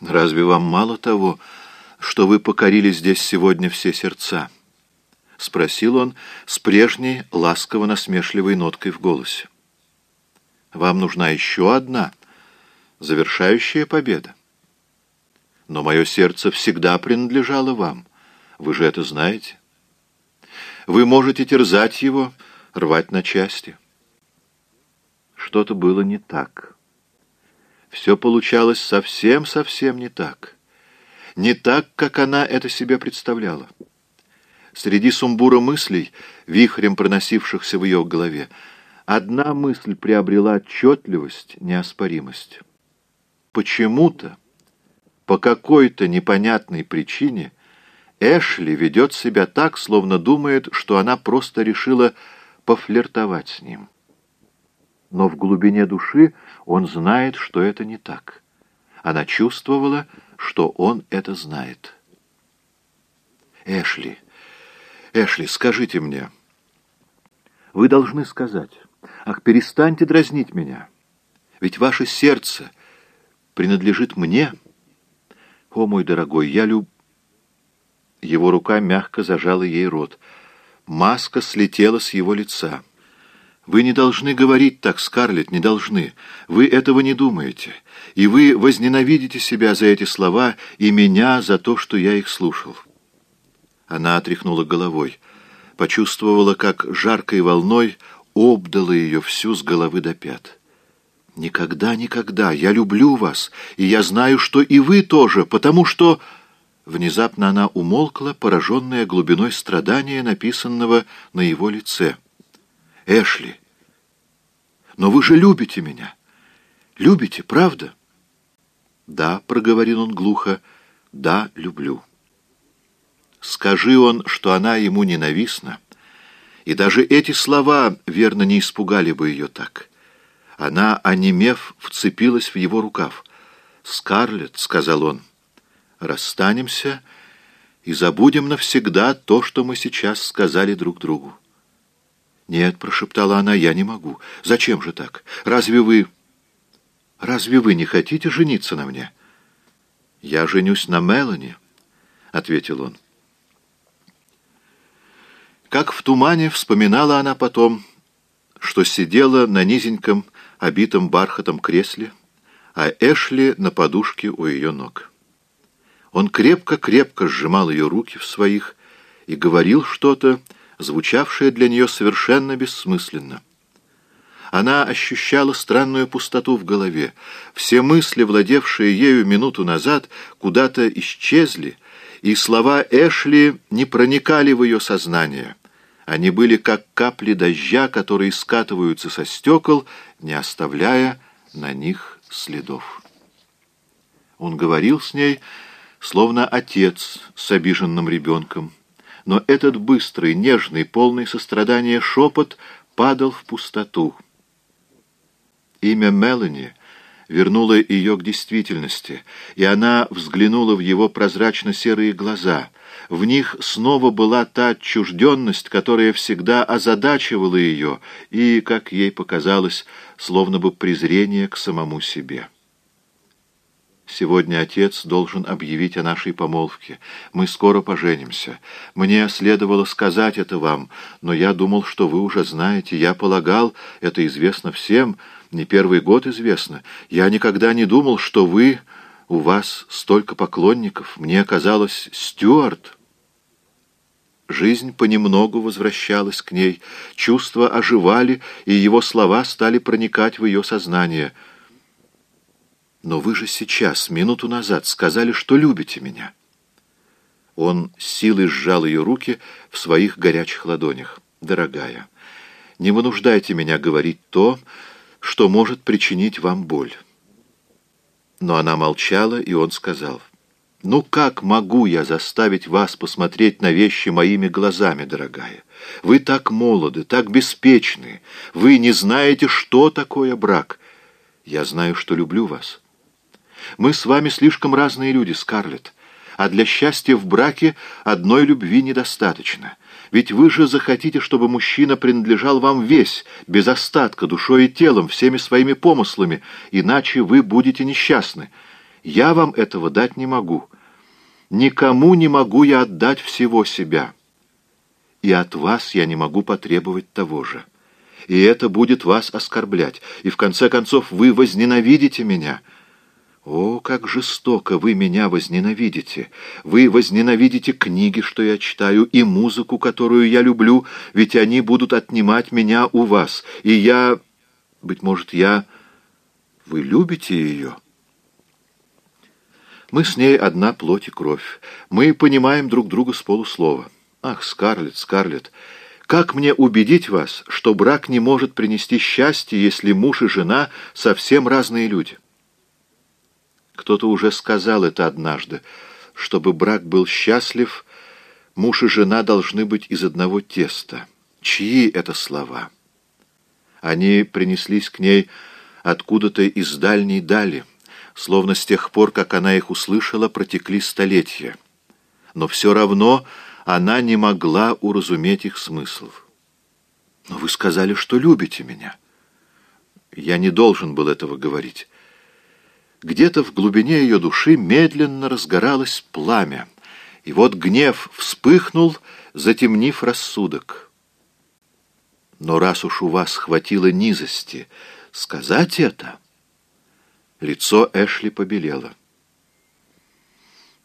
Разве вам мало того, что вы покорили здесь сегодня все сердца?» — спросил он с прежней ласково-насмешливой ноткой в голосе. «Вам нужна еще одна, завершающая победа. Но мое сердце всегда принадлежало вам, вы же это знаете. Вы можете терзать его, рвать на части». Что-то было не так. Все получалось совсем-совсем не так. Не так, как она это себе представляла. Среди сумбура мыслей, вихрем проносившихся в ее голове, одна мысль приобрела отчетливость, неоспоримость. Почему-то, по какой-то непонятной причине, Эшли ведет себя так, словно думает, что она просто решила пофлиртовать с ним но в глубине души он знает, что это не так. Она чувствовала, что он это знает. «Эшли, Эшли, скажите мне». «Вы должны сказать. Ах, перестаньте дразнить меня. Ведь ваше сердце принадлежит мне. О, мой дорогой, я люб...» Его рука мягко зажала ей рот. Маска слетела с его лица. Вы не должны говорить так, Скарлетт, не должны. Вы этого не думаете. И вы возненавидите себя за эти слова и меня за то, что я их слушал. Она отряхнула головой, почувствовала, как жаркой волной обдала ее всю с головы до пят. «Никогда, никогда! Я люблю вас, и я знаю, что и вы тоже, потому что...» Внезапно она умолкла, пораженная глубиной страдания, написанного на его лице. «Эшли, но вы же любите меня. Любите, правда? Да, проговорил он глухо, да, люблю. Скажи он, что она ему ненавистна, и даже эти слова верно не испугали бы ее так. Она, онемев, вцепилась в его рукав. «Скарлетт», — сказал он, — «расстанемся и забудем навсегда то, что мы сейчас сказали друг другу. «Нет», — прошептала она, — «я не могу. Зачем же так? Разве вы... Разве вы не хотите жениться на мне?» «Я женюсь на Мелани», — ответил он. Как в тумане вспоминала она потом, что сидела на низеньком, обитом бархатом кресле, а Эшли на подушке у ее ног. Он крепко-крепко сжимал ее руки в своих и говорил что-то, звучавшее для нее совершенно бессмысленно. Она ощущала странную пустоту в голове. Все мысли, владевшие ею минуту назад, куда-то исчезли, и слова Эшли не проникали в ее сознание. Они были как капли дождя, которые скатываются со стекол, не оставляя на них следов. Он говорил с ней, словно отец с обиженным ребенком но этот быстрый, нежный, полный сострадания шепот падал в пустоту. Имя Мелани вернуло ее к действительности, и она взглянула в его прозрачно-серые глаза. В них снова была та отчужденность, которая всегда озадачивала ее, и, как ей показалось, словно бы презрение к самому себе. Сегодня отец должен объявить о нашей помолвке. Мы скоро поженимся. Мне следовало сказать это вам, но я думал, что вы уже знаете. Я полагал, это известно всем, не первый год известно. Я никогда не думал, что вы... У вас столько поклонников. Мне казалось, Стюарт... Жизнь понемногу возвращалась к ней, чувства оживали, и его слова стали проникать в ее сознание — но вы же сейчас, минуту назад, сказали, что любите меня. Он силой сжал ее руки в своих горячих ладонях. Дорогая, не вынуждайте меня говорить то, что может причинить вам боль. Но она молчала, и он сказал, «Ну как могу я заставить вас посмотреть на вещи моими глазами, дорогая? Вы так молоды, так беспечны, вы не знаете, что такое брак. Я знаю, что люблю вас». Мы с вами слишком разные люди, Скарлетт, а для счастья в браке одной любви недостаточно. Ведь вы же захотите, чтобы мужчина принадлежал вам весь, без остатка, душой и телом, всеми своими помыслами, иначе вы будете несчастны. Я вам этого дать не могу. Никому не могу я отдать всего себя. И от вас я не могу потребовать того же. И это будет вас оскорблять, и в конце концов вы возненавидите меня». О, как жестоко вы меня возненавидите! Вы возненавидите книги, что я читаю, и музыку, которую я люблю, ведь они будут отнимать меня у вас, и я... Быть может, я... Вы любите ее?» Мы с ней одна плоть и кровь. Мы понимаем друг друга с полуслова. Ах, Скарлетт, Скарлетт, как мне убедить вас, что брак не может принести счастье, если муж и жена совсем разные люди? Кто-то уже сказал это однажды. Чтобы брак был счастлив, муж и жена должны быть из одного теста. Чьи это слова? Они принеслись к ней откуда-то из дальней дали, словно с тех пор, как она их услышала, протекли столетия. Но все равно она не могла уразуметь их смыслов. «Но вы сказали, что любите меня». Я не должен был этого говорить. Где-то в глубине ее души медленно разгоралось пламя, и вот гнев вспыхнул, затемнив рассудок. Но раз уж у вас хватило низости сказать это... Лицо Эшли побелело.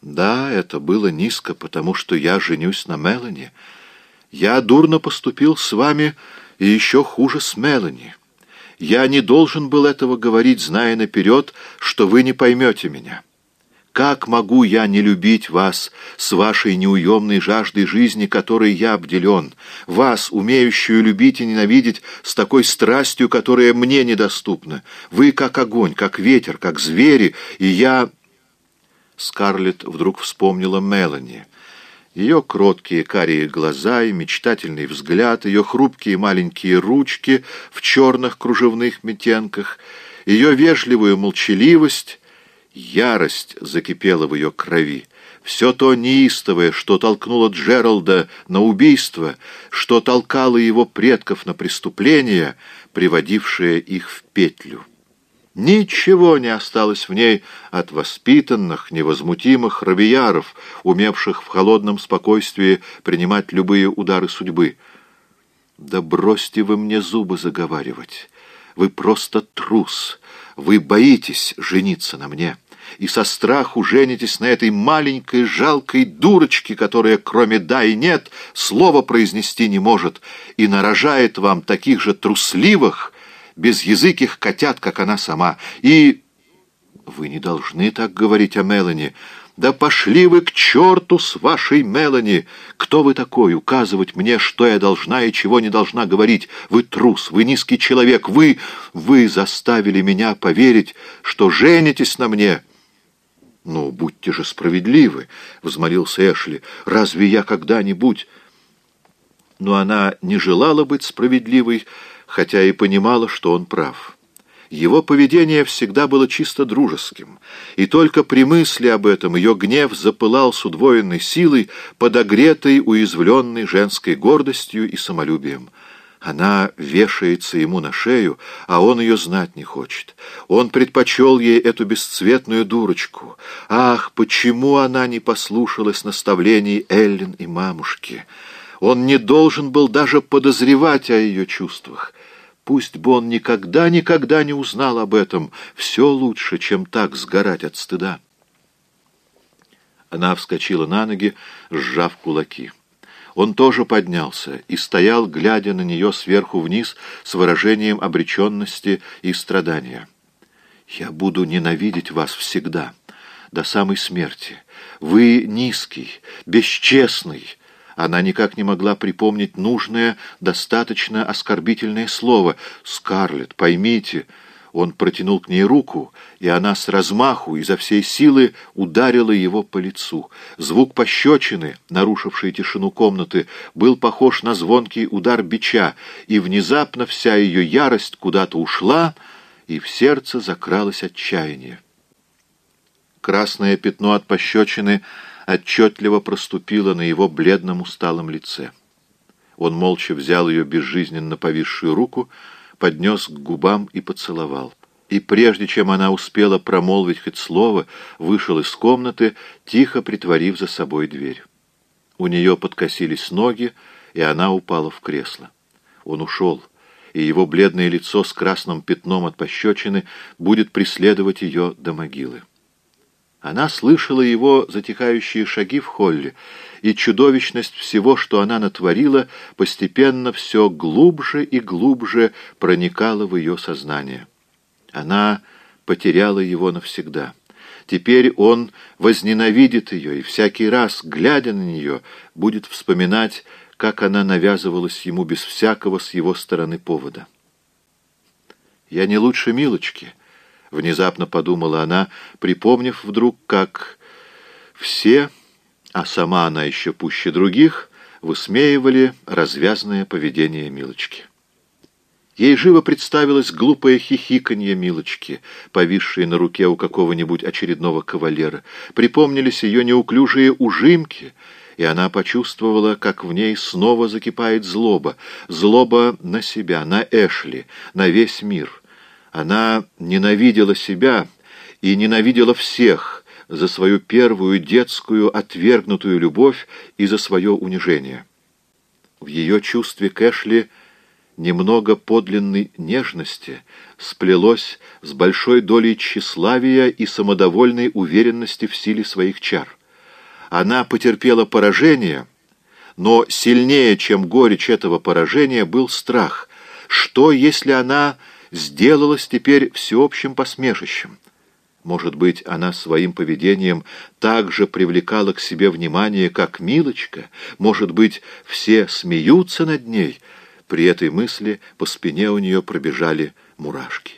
Да, это было низко, потому что я женюсь на Мелани. Я дурно поступил с вами и еще хуже с Мелани. Я не должен был этого говорить, зная наперед, что вы не поймете меня. Как могу я не любить вас с вашей неуемной жаждой жизни, которой я обделен, вас, умеющую любить и ненавидеть с такой страстью, которая мне недоступна? Вы как огонь, как ветер, как звери, и я... Скарлетт вдруг вспомнила Мелани. Ее кроткие карие глаза и мечтательный взгляд, ее хрупкие маленькие ручки в черных кружевных метенках, ее вежливую молчаливость Ярость закипела в ее крови. Все то неистовое, что толкнуло Джералда на убийство, что толкало его предков на преступление, приводившее их в петлю. Ничего не осталось в ней от воспитанных, невозмутимых равияров, умевших в холодном спокойствии принимать любые удары судьбы. «Да бросьте вы мне зубы заговаривать! Вы просто трус! Вы боитесь жениться на мне!» и со страху женитесь на этой маленькой жалкой дурочке, которая, кроме «да» и «нет», слова произнести не может, и нарожает вам таких же трусливых, безязыких котят, как она сама. И вы не должны так говорить о Мелани. Да пошли вы к черту с вашей Мелани! Кто вы такой, указывать мне, что я должна и чего не должна говорить? Вы трус, вы низкий человек, вы... Вы заставили меня поверить, что женитесь на мне». «Ну, будьте же справедливы», — взмолился Эшли. «Разве я когда-нибудь...» Но она не желала быть справедливой, хотя и понимала, что он прав. Его поведение всегда было чисто дружеским, и только при мысли об этом ее гнев запылал с удвоенной силой, подогретой, уязвленной женской гордостью и самолюбием. Она вешается ему на шею, а он ее знать не хочет. Он предпочел ей эту бесцветную дурочку. Ах, почему она не послушалась наставлений Эллен и мамушки? Он не должен был даже подозревать о ее чувствах. Пусть бы он никогда-никогда не узнал об этом. Все лучше, чем так сгорать от стыда. Она вскочила на ноги, сжав кулаки. Он тоже поднялся и стоял, глядя на нее сверху вниз с выражением обреченности и страдания. «Я буду ненавидеть вас всегда, до самой смерти. Вы низкий, бесчестный». Она никак не могла припомнить нужное, достаточно оскорбительное слово. «Скарлетт, поймите...» Он протянул к ней руку, и она с размаху изо всей силы ударила его по лицу. Звук пощечины, нарушивший тишину комнаты, был похож на звонкий удар бича, и внезапно вся ее ярость куда-то ушла, и в сердце закралось отчаяние. Красное пятно от пощечины отчетливо проступило на его бледном усталом лице. Он молча взял ее безжизненно повисшую руку, поднес к губам и поцеловал. и прежде чем она успела промолвить хоть слово, вышел из комнаты, тихо притворив за собой дверь. У нее подкосились ноги, и она упала в кресло. Он ушел, и его бледное лицо с красным пятном от пощечины будет преследовать ее до могилы. Она слышала его затихающие шаги в холле, и чудовищность всего, что она натворила, постепенно все глубже и глубже проникала в ее сознание. Она потеряла его навсегда. Теперь он возненавидит ее, и всякий раз, глядя на нее, будет вспоминать, как она навязывалась ему без всякого с его стороны повода. «Я не лучше Милочки», — внезапно подумала она, припомнив вдруг, как все, а сама она еще пуще других, высмеивали развязное поведение Милочки. Ей живо представилось глупое хихиканье Милочки, повисшее на руке у какого-нибудь очередного кавалера. Припомнились ее неуклюжие ужимки, и она почувствовала, как в ней снова закипает злоба. Злоба на себя, на Эшли, на весь мир. Она ненавидела себя и ненавидела всех за свою первую детскую отвергнутую любовь и за свое унижение. В ее чувстве к Эшли – немного подлинной нежности сплелось с большой долей тщеславия и самодовольной уверенности в силе своих чар. Она потерпела поражение, но сильнее, чем горечь этого поражения, был страх. Что, если она сделалась теперь всеобщим посмешищем? Может быть, она своим поведением так же привлекала к себе внимание, как Милочка? Может быть, все смеются над ней — при этой мысли по спине у нее пробежали мурашки.